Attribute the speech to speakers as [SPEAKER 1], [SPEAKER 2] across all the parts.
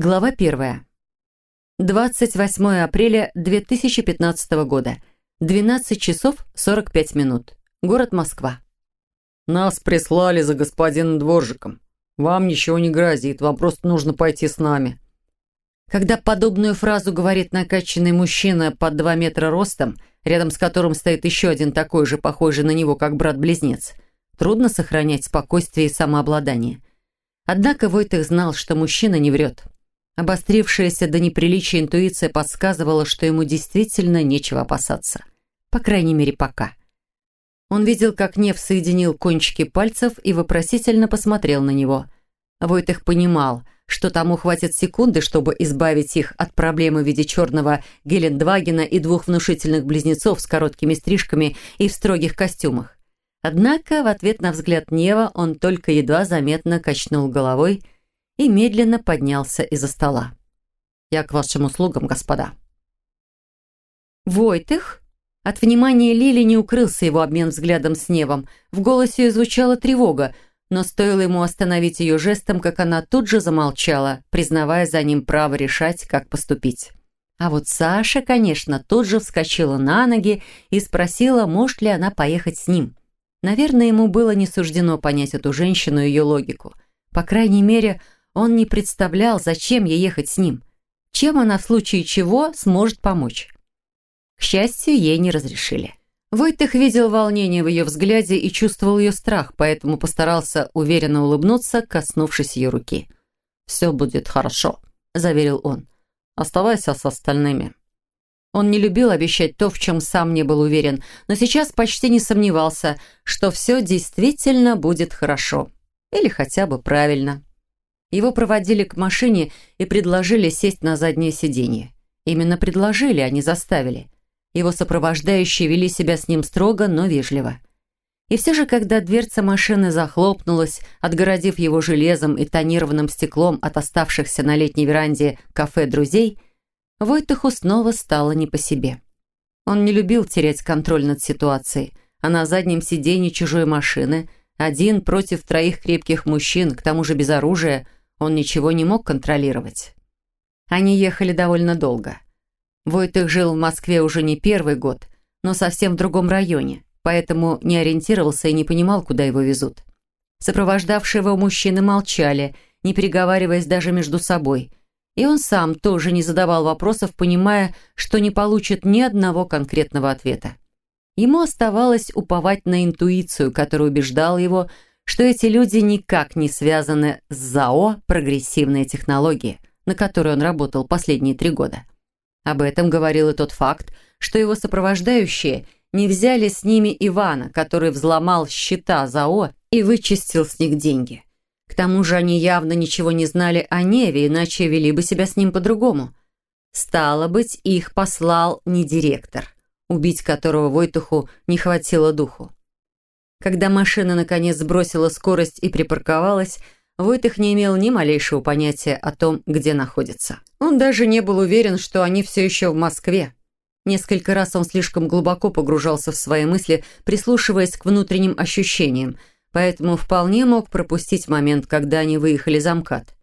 [SPEAKER 1] Глава первая. 28 апреля 2015 года. 12 часов 45 минут. Город Москва.
[SPEAKER 2] «Нас прислали за господином Дворжиком. Вам ничего не грозит, вам просто нужно пойти с нами».
[SPEAKER 1] Когда подобную фразу говорит накачанный мужчина под 2 метра ростом, рядом с которым стоит еще один такой же, похожий на него, как брат-близнец, трудно сохранять спокойствие и самообладание. Однако Войтых знал, что мужчина не врет. Обострившаяся до неприличия интуиция подсказывала, что ему действительно нечего опасаться. По крайней мере, пока. Он видел, как Нев соединил кончики пальцев и вопросительно посмотрел на него. Войтых понимал, что тому хватит секунды, чтобы избавить их от проблемы в виде черного Гелендвагена и двух внушительных близнецов с короткими стрижками и в строгих костюмах. Однако в ответ на взгляд Нева он только едва заметно качнул головой – и медленно поднялся из-за стола. «Я к вашим услугам, господа». «Войтых?» От внимания Лили не укрылся его обмен взглядом с Невом. В голосе ее звучала тревога, но стоило ему остановить ее жестом, как она тут же замолчала, признавая за ним право решать, как поступить. А вот Саша, конечно, тут же вскочила на ноги и спросила, может ли она поехать с ним. Наверное, ему было не суждено понять эту женщину и ее логику. По крайней мере, он не представлял, зачем ей ехать с ним. Чем она в случае чего сможет помочь. К счастью, ей не разрешили. Войтых видел волнение в ее взгляде и чувствовал ее страх, поэтому постарался уверенно улыбнуться, коснувшись ее руки. «Все будет хорошо», — заверил он. «Оставайся с остальными». Он не любил обещать то, в чем сам не был уверен, но сейчас почти не сомневался, что все действительно будет хорошо. Или хотя бы правильно. Его проводили к машине и предложили сесть на заднее сиденье. Именно предложили, а не заставили. Его сопровождающие вели себя с ним строго, но вежливо. И все же, когда дверца машины захлопнулась, отгородив его железом и тонированным стеклом от оставшихся на летней веранде кафе друзей, Войтаху снова стало не по себе. Он не любил терять контроль над ситуацией, а на заднем сиденье чужой машины, один против троих крепких мужчин, к тому же без оружия – он ничего не мог контролировать. Они ехали довольно долго. Войтых жил в Москве уже не первый год, но совсем в другом районе, поэтому не ориентировался и не понимал, куда его везут. Сопровождавшие его мужчины молчали, не переговариваясь даже между собой. И он сам тоже не задавал вопросов, понимая, что не получит ни одного конкретного ответа. Ему оставалось уповать на интуицию, которая убеждала его, что эти люди никак не связаны с ЗАО «Прогрессивные технологии», на которой он работал последние три года. Об этом говорил и тот факт, что его сопровождающие не взяли с ними Ивана, который взломал счета ЗАО и вычистил с них деньги. К тому же они явно ничего не знали о Неве, иначе вели бы себя с ним по-другому. Стало быть, их послал не директор, убить которого Войтуху не хватило духу. Когда машина наконец сбросила скорость и припарковалась, Войтых не имел ни малейшего понятия о том, где находится. Он даже не был уверен, что они все еще в Москве. Несколько раз он слишком глубоко погружался в свои мысли, прислушиваясь к внутренним ощущениям, поэтому вполне мог пропустить момент, когда они выехали за МКАД.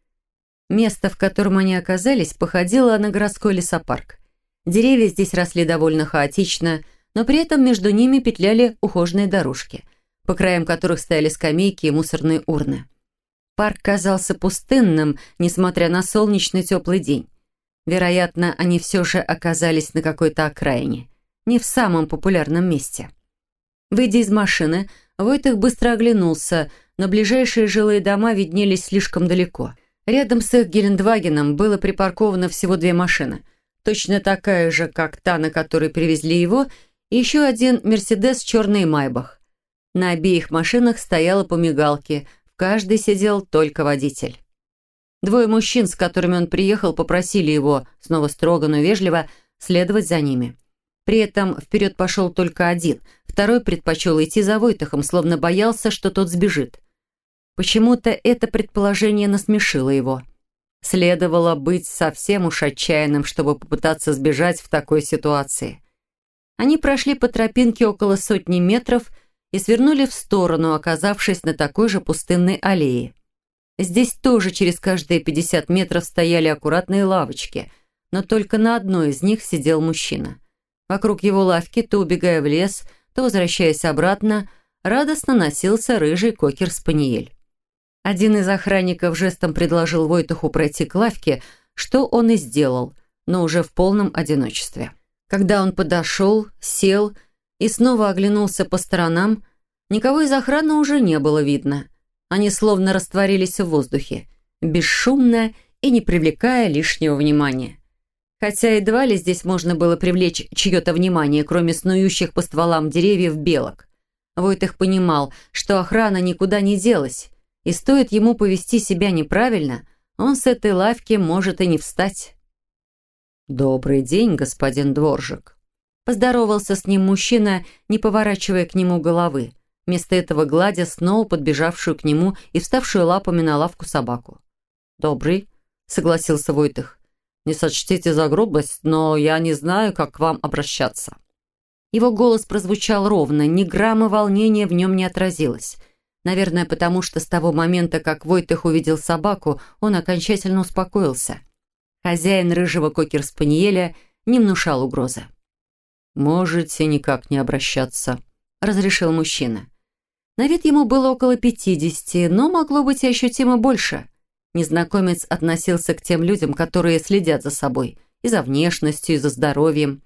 [SPEAKER 1] Место, в котором они оказались, походило на городской лесопарк. Деревья здесь росли довольно хаотично, но при этом между ними петляли ухоженные дорожки – по краям которых стояли скамейки и мусорные урны. Парк казался пустынным, несмотря на солнечный теплый день. Вероятно, они все же оказались на какой-то окраине, не в самом популярном месте. Выйдя из машины, Войтых быстро оглянулся, но ближайшие жилые дома виднелись слишком далеко. Рядом с их Гелендвагеном было припарковано всего две машины, точно такая же, как та, на которой привезли его, и еще один «Мерседес» черный «Майбах». На обеих машинах стояла по мигалке, в каждой сидел только водитель. Двое мужчин, с которыми он приехал, попросили его, снова строго, но вежливо, следовать за ними. При этом вперед пошел только один, второй предпочел идти за Войтахом, словно боялся, что тот сбежит. Почему-то это предположение насмешило его. Следовало быть совсем уж отчаянным, чтобы попытаться сбежать в такой ситуации. Они прошли по тропинке около сотни метров и свернули в сторону, оказавшись на такой же пустынной аллее. Здесь тоже через каждые 50 метров стояли аккуратные лавочки, но только на одной из них сидел мужчина. Вокруг его лавки, то убегая в лес, то возвращаясь обратно, радостно носился рыжий кокер-спаниель. Один из охранников жестом предложил Войтуху пройти к лавке, что он и сделал, но уже в полном одиночестве. Когда он подошел, сел и снова оглянулся по сторонам, никого из охраны уже не было видно – они словно растворились в воздухе, бесшумно и не привлекая лишнего внимания. Хотя едва ли здесь можно было привлечь чье-то внимание, кроме снующих по стволам деревьев белок. Войтых понимал, что охрана никуда не делась, и стоит ему повести себя неправильно, он с этой лавки может и не встать. «Добрый день, господин Дворжик», — поздоровался с ним мужчина, не поворачивая к нему головы вместо этого гладя снова подбежавшую к нему и вставшую лапами на лавку собаку. «Добрый», — согласился Войтых. «Не сочтите за грубость, но я не знаю, как к вам обращаться». Его голос прозвучал ровно, ни грамма волнения в нем не отразилось. Наверное, потому что с того момента, как Войтых увидел собаку, он окончательно успокоился. Хозяин рыжего кокер-спаниеля не внушал угрозы. «Можете никак не обращаться», — разрешил мужчина. На вид ему было около пятидесяти, но могло быть и ощутимо больше. Незнакомец относился к тем людям, которые следят за собой, и за внешностью, и за здоровьем.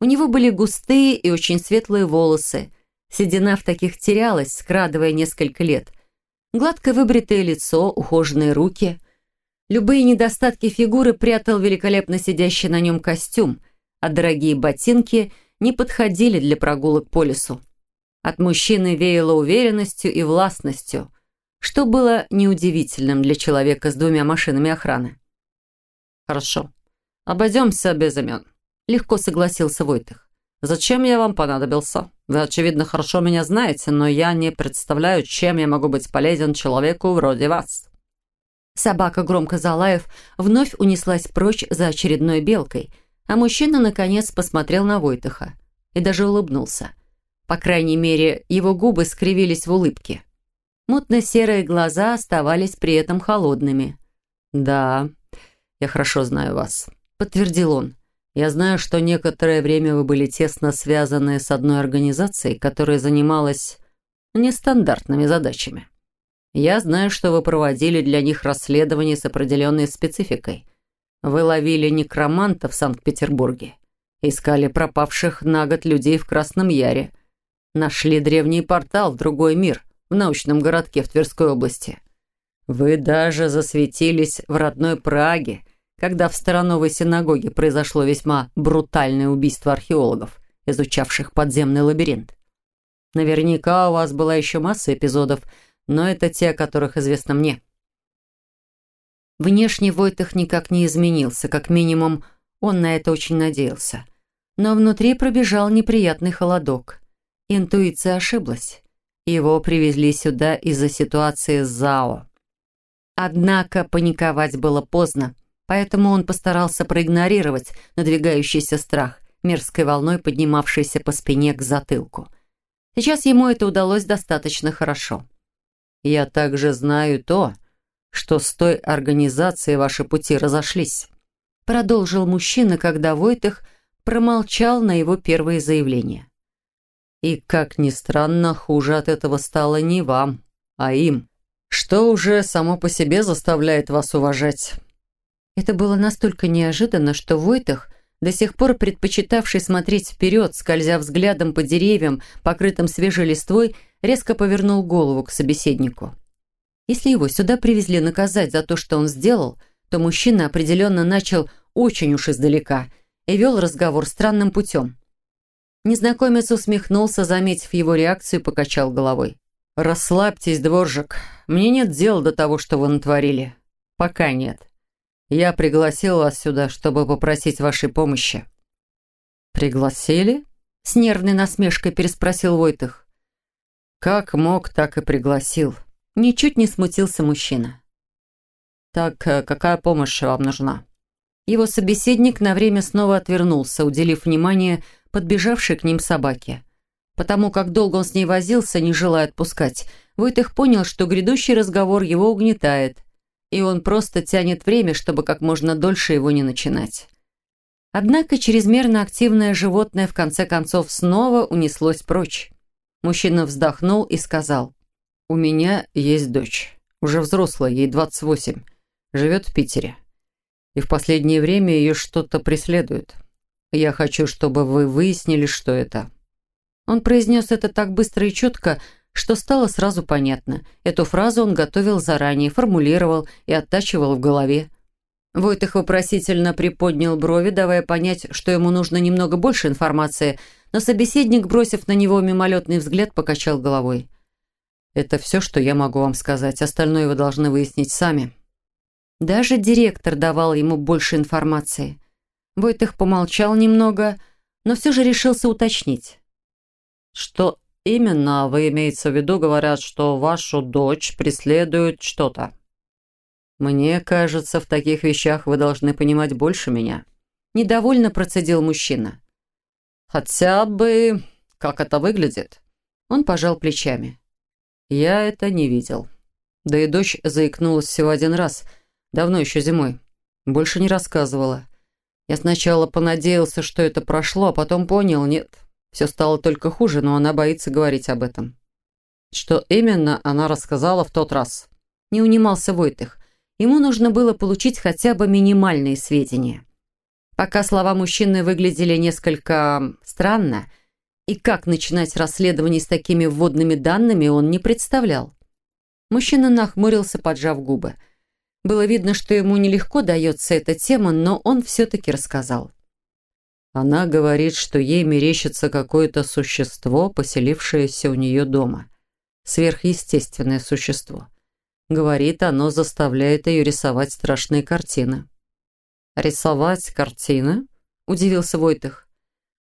[SPEAKER 1] У него были густые и очень светлые волосы. Седина в таких терялась, скрадывая несколько лет. Гладко выбритое лицо, ухоженные руки. Любые недостатки фигуры прятал великолепно сидящий на нем костюм, а дорогие ботинки не подходили для прогулок по лесу. От мужчины веяло уверенностью и властностью, что было неудивительным для человека с двумя машинами охраны. «Хорошо. Обойдемся без имен», — легко согласился Войтых. «Зачем я вам понадобился? Вы, очевидно, хорошо меня знаете, но я не представляю, чем я могу быть полезен человеку вроде вас». Собака, громко залаев, вновь унеслась прочь за очередной белкой, а мужчина, наконец, посмотрел на Войтыха и даже улыбнулся. По крайней мере, его губы скривились в улыбке. Мутно-серые глаза оставались при этом холодными. «Да, я хорошо знаю вас», — подтвердил он. «Я знаю, что некоторое время вы были тесно связаны с одной организацией, которая занималась нестандартными задачами. Я знаю, что вы проводили для них расследование с определенной спецификой. Вы ловили некроманта в Санкт-Петербурге, искали пропавших на год людей в Красном Яре, Нашли древний портал в другой мир, в научном городке в Тверской области. Вы даже засветились в родной Праге, когда в Старановой синагоге произошло весьма брутальное убийство археологов, изучавших подземный лабиринт. Наверняка у вас была еще масса эпизодов, но это те, о которых известно мне. Внешне Войтых никак не изменился, как минимум он на это очень надеялся. Но внутри пробежал неприятный холодок. Интуиция ошиблась. Его привезли сюда из-за ситуации с ЗАО. Однако паниковать было поздно, поэтому он постарался проигнорировать надвигающийся страх, мерзкой волной поднимавшейся по спине к затылку. Сейчас ему это удалось достаточно хорошо. «Я также знаю то, что с той организацией ваши пути разошлись», продолжил мужчина, когда Войтых промолчал на его первые заявления. И, как ни странно, хуже от этого стало не вам, а им. Что уже само по себе заставляет вас уважать. Это было настолько неожиданно, что Войтах, до сих пор предпочитавший смотреть вперед, скользя взглядом по деревьям, покрытым свежей листвой, резко повернул голову к собеседнику. Если его сюда привезли наказать за то, что он сделал, то мужчина определенно начал очень уж издалека и вел разговор странным путем. Незнакомец усмехнулся, заметив его реакцию, покачал головой. «Расслабьтесь, дворжик. Мне нет дела до того, что вы натворили. Пока нет. Я пригласил вас сюда, чтобы попросить вашей помощи». «Пригласили?» — с нервной насмешкой переспросил Войтых. «Как мог, так и пригласил». Ничуть не смутился мужчина. «Так э, какая помощь вам нужна?» Его собеседник на время снова отвернулся, уделив внимание подбежавшей к ним собаке. Потому как долго он с ней возился, не желая отпускать, Войтых понял, что грядущий разговор его угнетает, и он просто тянет время, чтобы как можно дольше его не начинать. Однако чрезмерно активное животное в конце концов снова унеслось прочь. Мужчина вздохнул и сказал, «У меня есть дочь, уже взрослая, ей 28, живет в Питере. И в последнее время ее что-то преследует. Я хочу, чтобы вы выяснили, что это». Он произнес это так быстро и четко, что стало сразу понятно. Эту фразу он готовил заранее, формулировал и оттачивал в голове. Войтых вопросительно приподнял брови, давая понять, что ему нужно немного больше информации, но собеседник, бросив на него мимолетный взгляд, покачал головой. «Это все, что я могу вам сказать. Остальное вы должны выяснить сами». Даже директор давал ему больше информации. Войтых помолчал немного, но все же решился уточнить. «Что именно вы имеете в виду, говорят, что вашу дочь преследует что-то?» «Мне кажется, в таких вещах вы должны понимать больше меня». Недовольно процедил мужчина. «Хотя бы... как это выглядит?» Он пожал плечами. «Я это не видел. Да и дочь заикнулась всего один раз, давно еще зимой. Больше не рассказывала. Я сначала понадеялся, что это прошло, а потом понял, нет, все стало только хуже, но она боится говорить об этом. Что именно она рассказала в тот раз? Не унимался Войтых. Ему нужно было получить хотя бы минимальные сведения. Пока слова мужчины выглядели несколько странно, и как начинать расследование с такими вводными данными он не представлял. Мужчина нахмурился, поджав губы. Было видно, что ему нелегко дается эта тема, но он все-таки рассказал. Она говорит, что ей мерещится какое-то существо, поселившееся у нее дома. Сверхъестественное существо. Говорит, оно заставляет ее рисовать страшные картины. «Рисовать картины?» – удивился Войтых.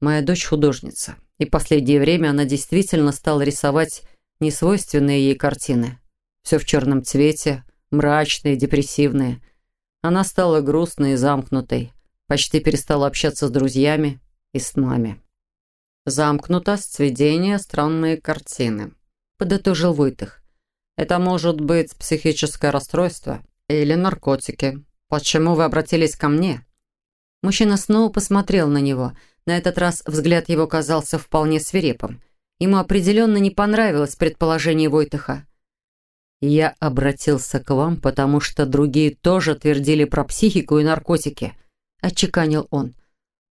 [SPEAKER 1] «Моя дочь художница, и последнее время она действительно стала рисовать несвойственные ей картины. Все в черном цвете, мрачные, депрессивные. Она стала грустной и замкнутой. Почти перестала общаться с друзьями и с нами. Замкнуто сведение странные картины. Подытожил Войтых. Это может быть психическое расстройство или наркотики. Почему вы обратились ко мне? Мужчина снова посмотрел на него. На этот раз взгляд его казался вполне свирепым. Ему определенно не понравилось предположение Войтыха. «Я обратился к вам, потому что другие тоже твердили про психику и наркотики отчеканил он.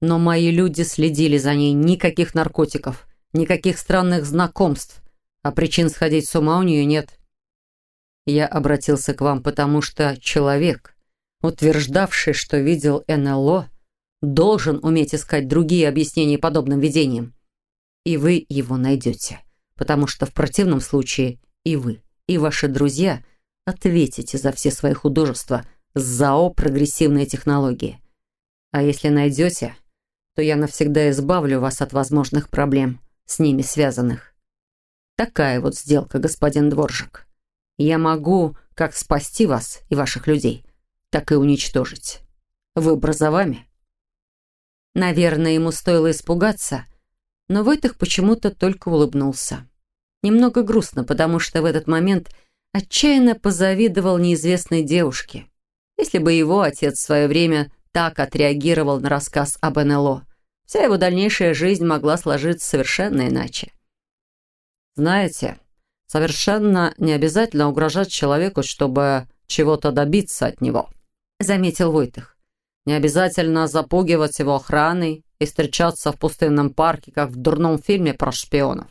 [SPEAKER 1] Но мои люди следили за ней. Никаких наркотиков, никаких странных знакомств. А причин сходить с ума у нее нет. Я обратился к вам, потому что человек, утверждавший, что видел НЛО, должен уметь искать другие объяснения подобным видениям. И вы его найдете, потому что в противном случае и вы, и ваши друзья ответите за все свои художества с ЗАО «Прогрессивные технологии». А если найдете, то я навсегда избавлю вас от возможных проблем, с ними связанных. Такая вот сделка, господин Дворжик. Я могу как спасти вас и ваших людей, так и уничтожить. Выбор за вами. Наверное, ему стоило испугаться, но Войтых почему-то только улыбнулся. Немного грустно, потому что в этот момент отчаянно позавидовал неизвестной девушке. Если бы его отец в свое время так отреагировал на рассказ об НЛО. Вся его дальнейшая жизнь могла сложиться совершенно иначе. Знаете, совершенно не обязательно угрожать человеку, чтобы чего-то добиться от него, заметил Войтых. Не обязательно запугивать его охраной и встречаться в пустынном парке, как в дурном фильме про шпионов.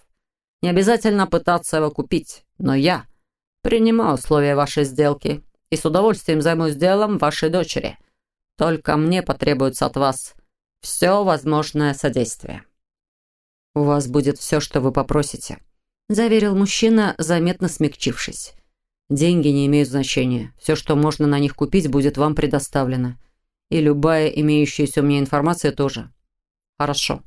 [SPEAKER 1] Не обязательно пытаться его купить, но я принимаю условия вашей сделки и с удовольствием займусь делом вашей дочери – только мне потребуется от вас все возможное содействие». «У вас будет все, что вы попросите», – заверил мужчина, заметно смягчившись. «Деньги не имеют значения. Все, что можно на них купить, будет вам предоставлено. И любая имеющаяся у меня информация тоже». «Хорошо.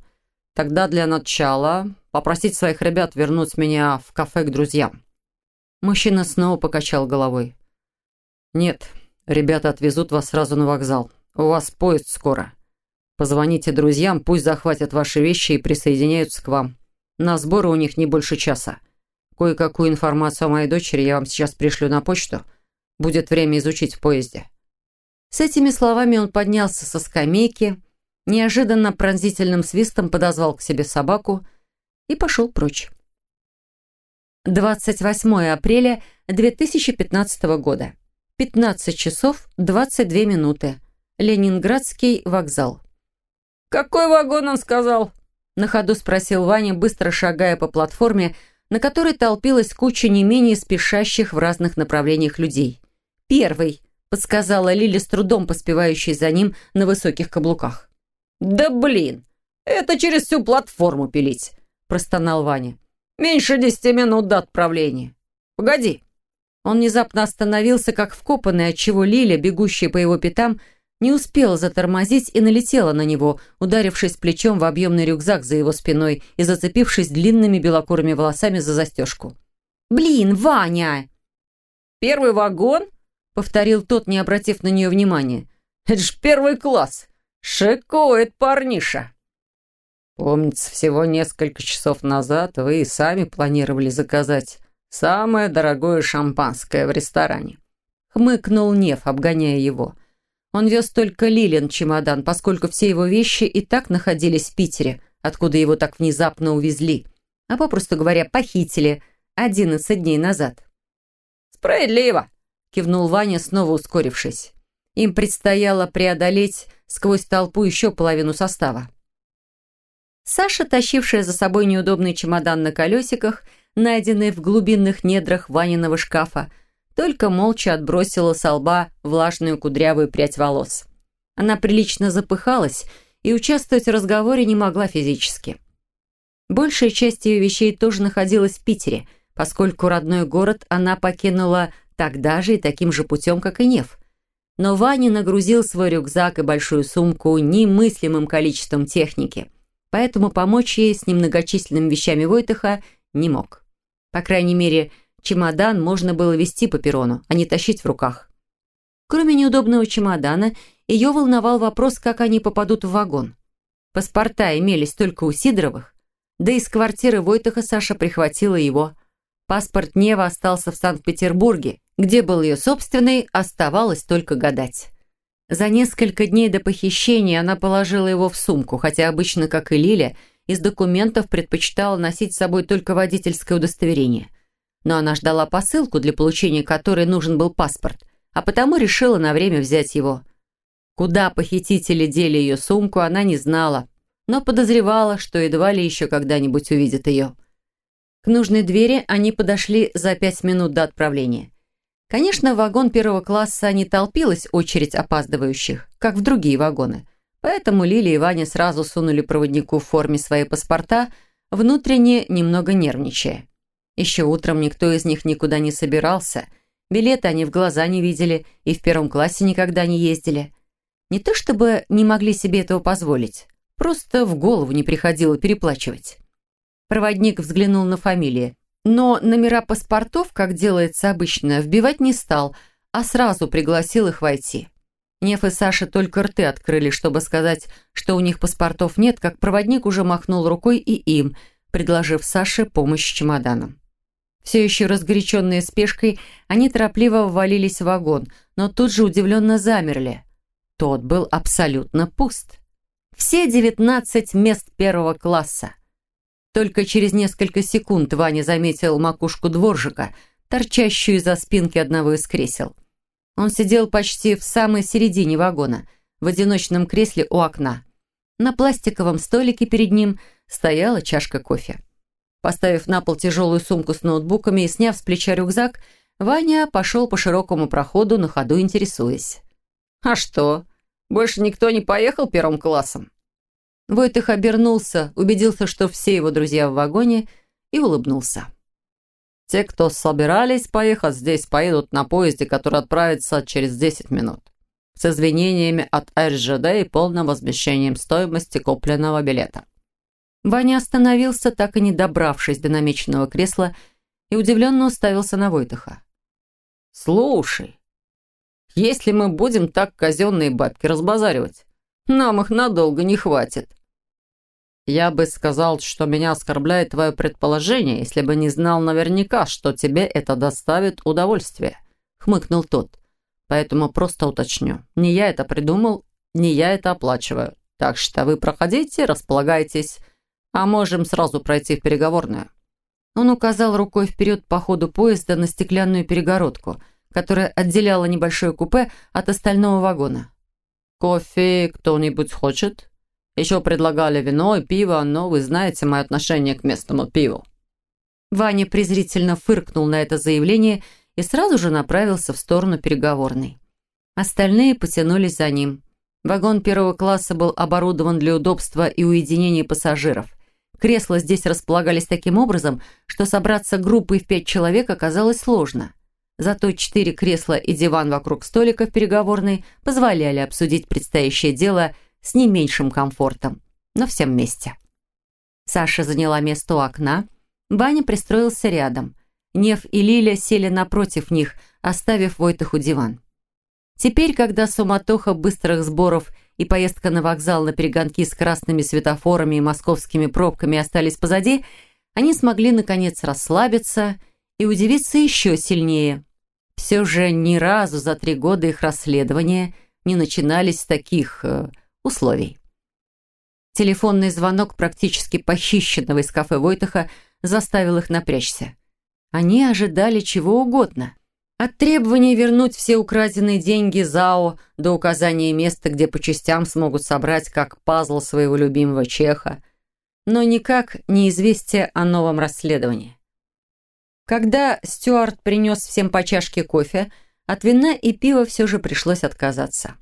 [SPEAKER 1] Тогда для начала попросить своих ребят вернуть меня в кафе к друзьям». Мужчина снова покачал головой. «Нет, ребята отвезут вас сразу на вокзал. У вас поезд скоро. Позвоните друзьям, пусть захватят ваши вещи и присоединяются к вам. На сборы у них не больше часа. Кое-какую информацию о моей дочери я вам сейчас пришлю на почту.
[SPEAKER 2] будет время изучить в поезде».
[SPEAKER 1] С этими словами он поднялся со скамейки, неожиданно пронзительным свистом подозвал к себе собаку и пошел прочь. 28 апреля 2015 года. 15 часов 22 минуты. Ленинградский вокзал.
[SPEAKER 2] «Какой вагон он сказал?»
[SPEAKER 1] На ходу спросил Ваня, быстро шагая по платформе, на которой толпилась куча не менее спешащих в разных направлениях людей. «Первый», — подсказала Лили с трудом поспевающей за ним на высоких каблуках.
[SPEAKER 2] «Да блин! Это через всю платформу пилить!» – простонал Ваня. «Меньше десяти минут до отправления. Погоди!»
[SPEAKER 1] Он внезапно остановился, как вкопанный, отчего Лиля, бегущая по его пятам, не успела затормозить и налетела на него, ударившись плечом в объемный рюкзак за его спиной и зацепившись длинными белокурыми волосами за застежку. «Блин, Ваня!»
[SPEAKER 2] «Первый вагон?»
[SPEAKER 1] — повторил тот, не обратив на нее внимания.
[SPEAKER 2] «Это ж первый класс! Шикует парниша!» «Помнится, всего несколько часов назад вы и сами планировали заказать самое дорогое шампанское в ресторане».
[SPEAKER 1] Хмыкнул Нев, обгоняя его. Он вез только Лилин чемодан, поскольку все его вещи и так находились в Питере, откуда его так внезапно увезли, а попросту говоря, похитили 11 дней назад.
[SPEAKER 2] «Справедливо!»
[SPEAKER 1] – кивнул Ваня, снова ускорившись. Им предстояло преодолеть сквозь толпу еще половину состава. Саша, тащившая за собой неудобный чемодан на колесиках, найденный в глубинных недрах Ваниного шкафа, только молча отбросила со лба влажную кудрявую прядь волос. Она прилично запыхалась и участвовать в разговоре не могла физически. Большая часть ее вещей тоже находилась в Питере, поскольку родной город она покинула тогда же и таким же путем, как и Нев. Но Ваня нагрузил свой рюкзак и большую сумку немыслимым количеством техники, поэтому помочь ей с немногочисленными вещами Войтыха не мог. По крайней мере, Чемодан можно было вести по перрону, а не тащить в руках. Кроме неудобного чемодана, ее волновал вопрос, как они попадут в вагон. Паспорта имелись только у Сидоровых, да из квартиры Войтаха Саша прихватила его. Паспорт Нева остался в Санкт-Петербурге, где был ее собственный, оставалось только гадать. За несколько дней до похищения она положила его в сумку, хотя обычно, как и Лиля, из документов предпочитала носить с собой только водительское удостоверение но она ждала посылку, для получения которой нужен был паспорт, а потому решила на время взять его. Куда похитители дели ее сумку, она не знала, но подозревала, что едва ли еще когда-нибудь увидит ее. К нужной двери они подошли за пять минут до отправления. Конечно, в вагон первого класса не толпилась очередь опаздывающих, как в другие вагоны, поэтому Лили и Ваня сразу сунули проводнику в форме свои паспорта, внутренне немного нервничая. Еще утром никто из них никуда не собирался. Билеты они в глаза не видели и в первом классе никогда не ездили. Не то чтобы не могли себе этого позволить, просто в голову не приходило переплачивать. Проводник взглянул на фамилии, но номера паспортов, как делается обычно, вбивать не стал, а сразу пригласил их войти. Неф и Саша только рты открыли, чтобы сказать, что у них паспортов нет, как проводник уже махнул рукой и им, предложив Саше помощь с чемоданом. Все еще разгоряченные спешкой, они торопливо ввалились в вагон, но тут же удивленно замерли. Тот был абсолютно пуст. Все девятнадцать мест первого класса. Только через несколько секунд Ваня заметил макушку дворжика, торчащую из-за спинки одного из кресел. Он сидел почти в самой середине вагона, в одиночном кресле у окна. На пластиковом столике перед ним стояла чашка кофе. Поставив на пол тяжелую сумку с ноутбуками и сняв с плеча рюкзак, Ваня пошел по широкому проходу, на ходу интересуясь.
[SPEAKER 2] «А что? Больше никто не поехал первым классом?»
[SPEAKER 1] Войтых обернулся, убедился, что все его друзья в вагоне, и улыбнулся.
[SPEAKER 2] «Те, кто собирались поехать здесь, поедут на поезде, который отправится через 10 минут. С извинениями от РЖД и полным возмещением стоимости купленного билета».
[SPEAKER 1] Ваня остановился, так и не добравшись до намеченного кресла, и удивленно уставился на Войтаха.
[SPEAKER 2] «Слушай, если мы будем так казенные бабки разбазаривать, нам их надолго не хватит». «Я бы сказал, что меня оскорбляет твое предположение, если бы не знал наверняка, что тебе это доставит удовольствие»,
[SPEAKER 1] хмыкнул тот.
[SPEAKER 2] «Поэтому просто уточню. Не я это придумал, не я это оплачиваю. Так что вы проходите, располагайтесь, а можем сразу пройти в переговорную».
[SPEAKER 1] Он указал рукой вперед по ходу поезда на стеклянную перегородку, которая отделяла небольшое купе от остального вагона.
[SPEAKER 2] «Кофе кто-нибудь хочет? Еще предлагали вино и пиво, но вы знаете мое отношение к местному пиву».
[SPEAKER 1] Ваня презрительно фыркнул на это заявление и сразу же направился в сторону переговорной. Остальные потянулись за ним. Вагон первого класса был оборудован для удобства и уединения пассажиров. Кресла здесь располагались таким образом, что собраться группой в пять человек оказалось сложно. Зато четыре кресла и диван вокруг столика в переговорной позволяли обсудить предстоящее дело с не меньшим комфортом, но всем вместе. Саша заняла место у окна, Баня пристроился рядом. Нев и Лиля сели напротив них, оставив Войтаху диван. Теперь, когда суматоха быстрых сборов и поездка на вокзал на перегонки с красными светофорами и московскими пробками остались позади, они смогли, наконец, расслабиться и удивиться еще сильнее. Все же ни разу за три года их расследования не начинались с таких э, условий. Телефонный звонок практически похищенного из кафе Войтаха заставил их напрячься. Они ожидали чего угодно. От требования вернуть все украденные деньги ЗАО до указания места, где по частям смогут собрать как пазл своего любимого чеха, но никак не известие о новом расследовании. Когда Стюарт принес всем по чашке кофе, от вина и пива все же пришлось отказаться.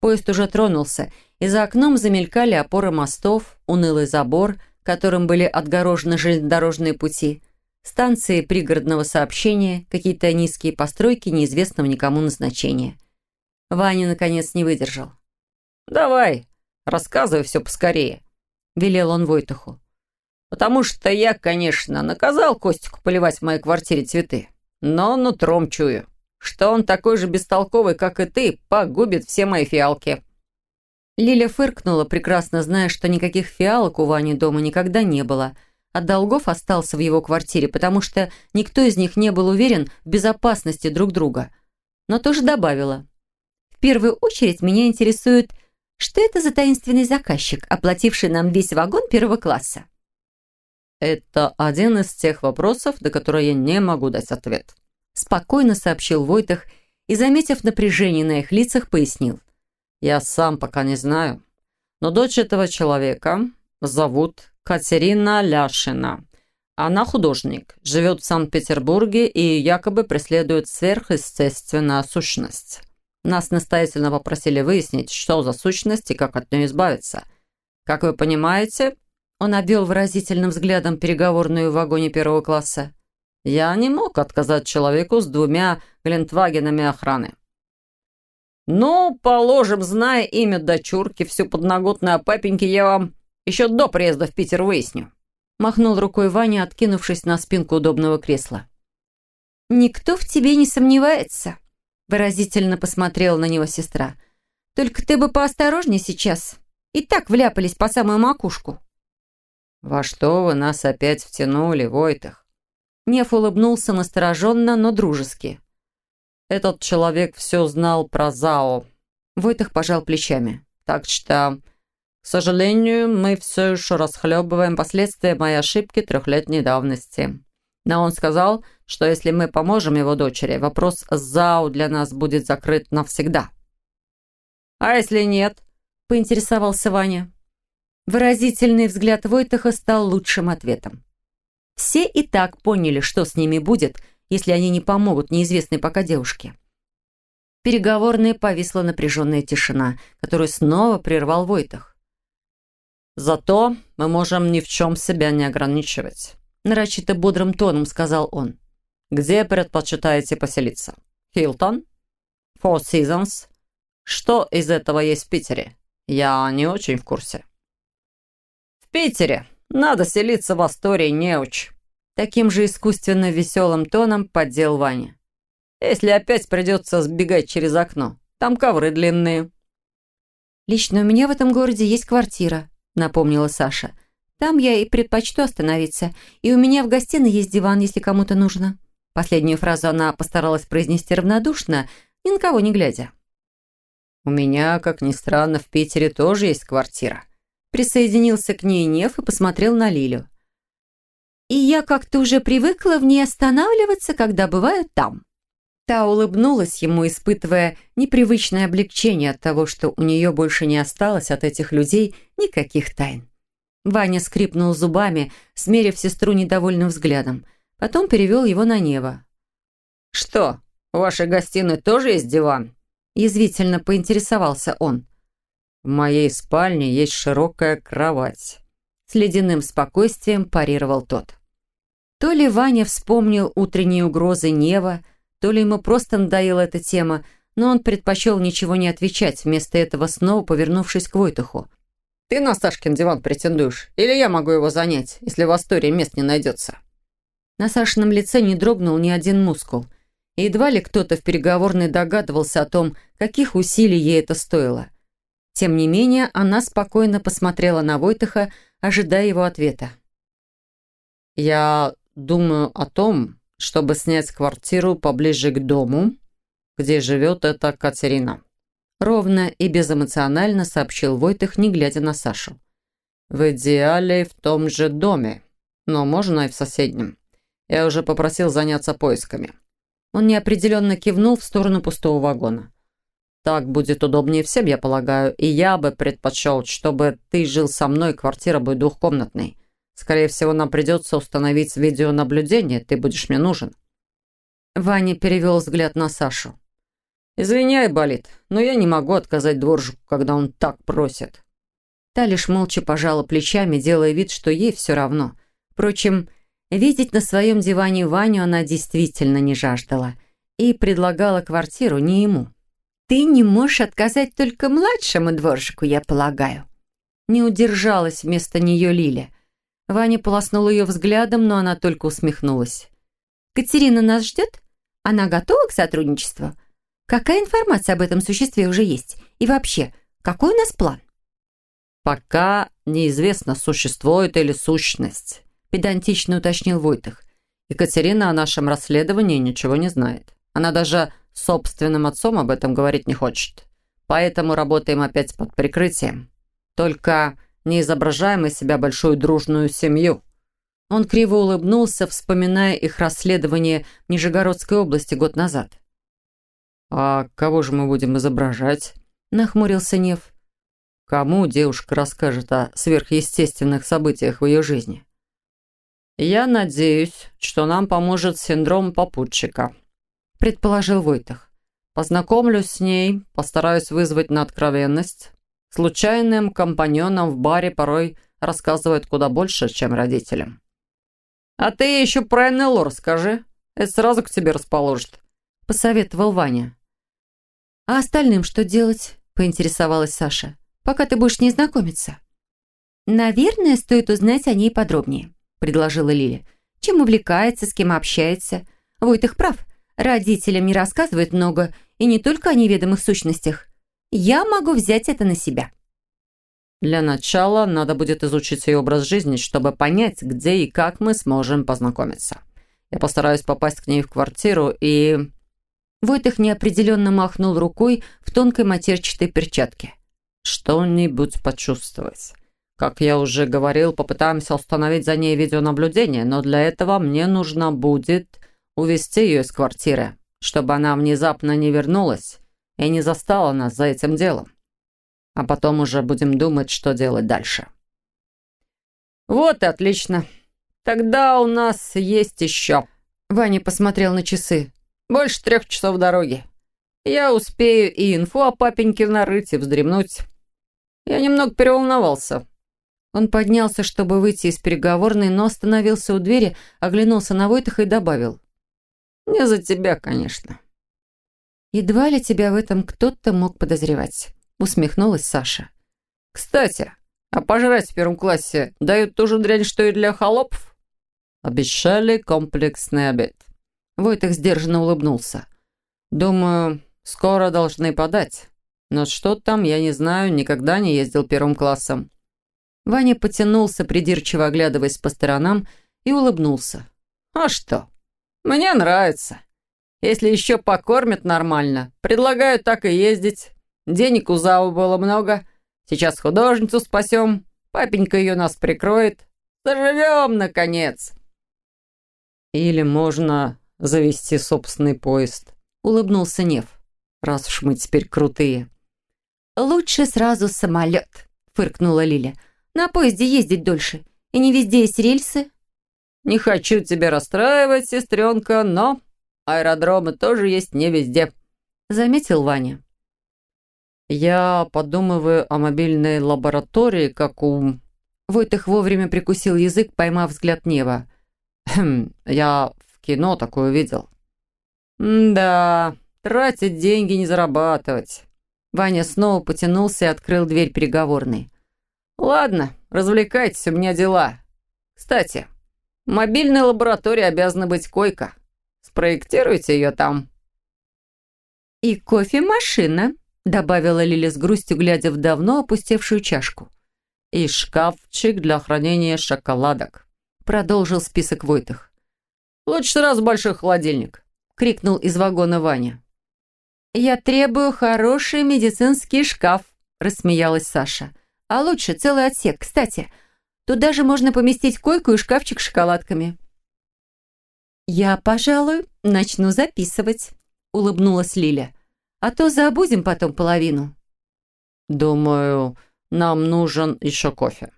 [SPEAKER 1] Поезд уже тронулся, и за окном замелькали опоры мостов, унылый забор, которым были отгорожены железнодорожные пути – станции пригородного сообщения, какие-то низкие постройки неизвестного никому назначения. Ваня, наконец, не выдержал.
[SPEAKER 2] «Давай, рассказывай все поскорее», — велел он Войтуху. «Потому что я, конечно, наказал Костику поливать в моей квартире цветы, но нутром чую, что он такой же бестолковый, как и ты, погубит все мои фиалки».
[SPEAKER 1] Лиля фыркнула, прекрасно зная, что никаких фиалок у Вани дома никогда не было — от долгов остался в его квартире, потому что никто из них не был уверен в безопасности друг друга. Но тоже добавила. «В первую очередь меня интересует, что это за таинственный заказчик, оплативший нам весь вагон первого класса?»
[SPEAKER 2] «Это один из тех вопросов, на которые я не могу дать ответ»,
[SPEAKER 1] спокойно сообщил Войтах и, заметив напряжение на их лицах, пояснил.
[SPEAKER 2] «Я сам пока не знаю, но дочь этого человека зовут Катерина Ляшина. Она художник, живет в Санкт-Петербурге и якобы преследует сверхъестественную сущность. Нас настоятельно попросили выяснить, что за сущность и как от нее избавиться. Как вы понимаете, он обвел выразительным взглядом переговорную в вагоне первого класса. Я не мог отказать человеку с двумя глинтвагенами охраны. «Ну, положим, зная имя дочурки, всю подноготную о папеньке, я вам еще до приезда в Питер выясню».
[SPEAKER 1] Махнул рукой Ваня, откинувшись на спинку удобного кресла. «Никто в тебе не сомневается», — выразительно посмотрела на него сестра. «Только ты бы поосторожнее сейчас. И так вляпались по самую макушку».
[SPEAKER 2] «Во что вы нас опять втянули, Войтах?»
[SPEAKER 1] Неф улыбнулся настороженно, но дружески.
[SPEAKER 2] «Этот человек все знал про ЗАО».
[SPEAKER 1] Войтах пожал плечами.
[SPEAKER 2] «Так что к сожалению, мы все еще расхлебываем последствия моей ошибки трехлетней давности. Но он сказал, что если мы поможем его дочери, вопрос с ЗАУ для нас будет закрыт навсегда. «А если нет?» – поинтересовался Ваня.
[SPEAKER 1] Выразительный взгляд Войтаха стал лучшим ответом. Все и так поняли, что с ними будет, если они не помогут неизвестной пока девушке. Переговорная повисла напряженная тишина, которую снова прервал Войтах.
[SPEAKER 2] Зато мы можем ни в чем себя не ограничивать», — нарочито бодрым тоном сказал он. «Где предпочитаете поселиться? Хилтон? Four Seasons? Что из этого есть в Питере? Я не очень в курсе». «В Питере надо селиться в Астории неуч», — таким же искусственно веселым тоном поддел Ваня. «Если опять придется сбегать через окно, там ковры длинные».
[SPEAKER 1] «Лично у меня в этом городе есть квартира», напомнила Саша. «Там я и предпочту остановиться. И у меня в гостиной есть диван, если кому-то нужно». Последнюю фразу она постаралась произнести равнодушно, ни на кого не глядя.
[SPEAKER 2] «У меня, как ни странно, в Питере тоже есть квартира».
[SPEAKER 1] Присоединился к ней Нев и посмотрел на Лилю. «И я как-то уже привыкла в ней останавливаться, когда бываю там». Та улыбнулась ему, испытывая непривычное облегчение от того, что у нее больше не осталось от этих людей никаких тайн. Ваня скрипнул зубами, смерив сестру недовольным взглядом. Потом перевел его на Нева.
[SPEAKER 2] «Что, в вашей гостиной тоже есть диван?»
[SPEAKER 1] Язвительно поинтересовался он.
[SPEAKER 2] «В моей спальне есть широкая кровать».
[SPEAKER 1] С ледяным спокойствием парировал тот. То ли Ваня вспомнил утренние угрозы Нева, то ли ему просто надоела эта тема, но он предпочел ничего не отвечать, вместо этого снова повернувшись к Войтуху.
[SPEAKER 2] «Ты на Сашкин диван претендуешь? Или я могу его занять, если в Астории мест не найдется?»
[SPEAKER 1] На Сашином лице не дрогнул ни один мускул. Едва ли кто-то в переговорной догадывался о том, каких усилий ей это стоило. Тем не менее, она спокойно посмотрела на Войтаха, ожидая его ответа.
[SPEAKER 2] «Я думаю о том, чтобы снять квартиру поближе к дому, где живет эта Катерина».
[SPEAKER 1] Ровно и безэмоционально сообщил Войтых, не глядя на Сашу.
[SPEAKER 2] «В идеале в том же доме, но можно и в соседнем. Я уже попросил заняться поисками».
[SPEAKER 1] Он неопределенно кивнул в сторону пустого вагона.
[SPEAKER 2] «Так будет удобнее всем, я полагаю, и я бы предпочел, чтобы ты жил со мной, квартира будет двухкомнатной. Скорее всего, нам придется установить видеонаблюдение, ты будешь мне нужен».
[SPEAKER 1] Ваня перевел взгляд на Сашу.
[SPEAKER 2] «Извиняй, болит, но я не могу отказать дворжику, когда он так просит».
[SPEAKER 1] Та лишь молча пожала плечами, делая вид, что ей все равно. Впрочем, видеть на своем диване Ваню она действительно не жаждала и предлагала квартиру не ему. «Ты не можешь отказать только младшему дворжику, я полагаю». Не удержалась вместо нее Лиля. Ваня полоснул ее взглядом, но она только усмехнулась. «Катерина нас ждет? Она готова к сотрудничеству? Какая информация об этом существе уже есть? И вообще, какой у нас план?»
[SPEAKER 2] «Пока неизвестно, существует или сущность», – педантично уточнил Войтых. «Екатерина о нашем расследовании ничего не знает. Она даже собственным отцом об этом говорить не хочет. Поэтому работаем опять под прикрытием. Только не изображаем из себя большую дружную семью».
[SPEAKER 1] Он криво улыбнулся, вспоминая их расследование в Нижегородской области год назад.
[SPEAKER 2] «А кого же мы будем изображать?» – нахмурился Нев. «Кому девушка расскажет о сверхъестественных событиях в ее жизни?» «Я надеюсь, что нам поможет синдром попутчика», – предположил Войтах. «Познакомлюсь с ней, постараюсь вызвать на откровенность, Случайным компаньонам в баре порой рассказывают куда больше, чем родителям. «А ты еще про НЛО расскажи. Это сразу к тебе расположит», — посоветовал Ваня.
[SPEAKER 1] «А остальным что делать?» — поинтересовалась Саша. «Пока ты будешь не знакомиться». «Наверное, стоит узнать о ней подробнее», — предложила Лиля. «Чем увлекается, с кем общается. Войтых прав. Родителям не рассказывают много, и не только о неведомых сущностях. Я могу взять это на себя.
[SPEAKER 2] Для начала надо будет изучить ее образ жизни, чтобы понять, где и как мы сможем познакомиться. Я постараюсь попасть к ней в квартиру и...
[SPEAKER 1] Войтых неопределенно махнул рукой в тонкой матерчатой перчатке.
[SPEAKER 2] Что-нибудь почувствовать. Как я уже говорил, попытаемся установить за ней видеонаблюдение, но для этого мне нужно будет увести ее из квартиры, чтобы она внезапно не вернулась и не застала нас за этим делом. А потом уже будем думать, что делать дальше. Вот и отлично. Тогда у нас есть еще.
[SPEAKER 1] Ваня посмотрел на часы.
[SPEAKER 2] Больше трех часов дороги. Я успею и инфу о папеньке нарыть, и вздремнуть. Я немного переволновался.
[SPEAKER 1] Он поднялся, чтобы выйти из переговорной, но остановился у двери, оглянулся на Войтаха и добавил.
[SPEAKER 2] «Не за тебя, конечно».
[SPEAKER 1] «Едва ли тебя в этом кто-то мог подозревать», — усмехнулась Саша.
[SPEAKER 2] «Кстати, а пожрать в первом классе дают ту же дрянь, что и для холопов?» Обещали комплексный обед.
[SPEAKER 1] Войтых сдержанно улыбнулся.
[SPEAKER 2] «Думаю, скоро должны подать. Но что там, я не знаю, никогда не ездил первым классом».
[SPEAKER 1] Ваня потянулся, придирчиво оглядываясь по сторонам, и улыбнулся.
[SPEAKER 2] «А что? Мне нравится. Если еще покормят нормально, предлагаю так и ездить. Денег у Завы было много. Сейчас художницу спасем. Папенька ее нас прикроет. Заживем, наконец. Или можно завести собственный поезд, улыбнулся Нев. Раз уж мы теперь крутые.
[SPEAKER 1] Лучше сразу самолет, фыркнула Лиля. На поезде ездить дольше. И не везде есть рельсы.
[SPEAKER 2] Не хочу тебя расстраивать, сестренка, но аэродромы тоже есть не везде, заметил Ваня. Я подумываю о мобильной лаборатории, как у...
[SPEAKER 1] Войтых вовремя прикусил язык, поймав взгляд Нева.
[SPEAKER 2] Хм, я в кино такое видел. да, тратить деньги не зарабатывать.
[SPEAKER 1] Ваня снова потянулся и открыл дверь переговорной.
[SPEAKER 2] Ладно, развлекайтесь, у меня дела. Кстати, в мобильной лаборатории обязана быть койка. Спроектируйте ее там.
[SPEAKER 1] И кофемашина, добавила Лиля с грустью, глядя в давно опустевшую чашку.
[SPEAKER 2] И шкафчик для хранения шоколадок.
[SPEAKER 1] Продолжил список Войтых.
[SPEAKER 2] «Лучше сразу большой холодильник», — крикнул из вагона Ваня.
[SPEAKER 1] «Я требую хороший медицинский шкаф», — рассмеялась Саша. «А лучше целый отсек. Кстати, туда же можно поместить койку и шкафчик с шоколадками». «Я, пожалуй, начну записывать», — улыбнулась Лиля. «А то забудем потом половину».
[SPEAKER 2] «Думаю, нам нужен еще кофе»,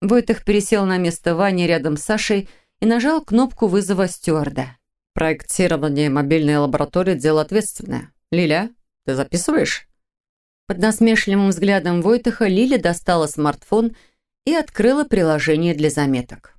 [SPEAKER 1] Войтых пересел на место Вани рядом с Сашей и нажал кнопку вызова стюарда.
[SPEAKER 2] «Проектирование мобильной лаборатории – дело ответственное. Лиля, ты записываешь?»
[SPEAKER 1] Под насмешливым взглядом Войтыха Лиля достала смартфон и открыла приложение для заметок.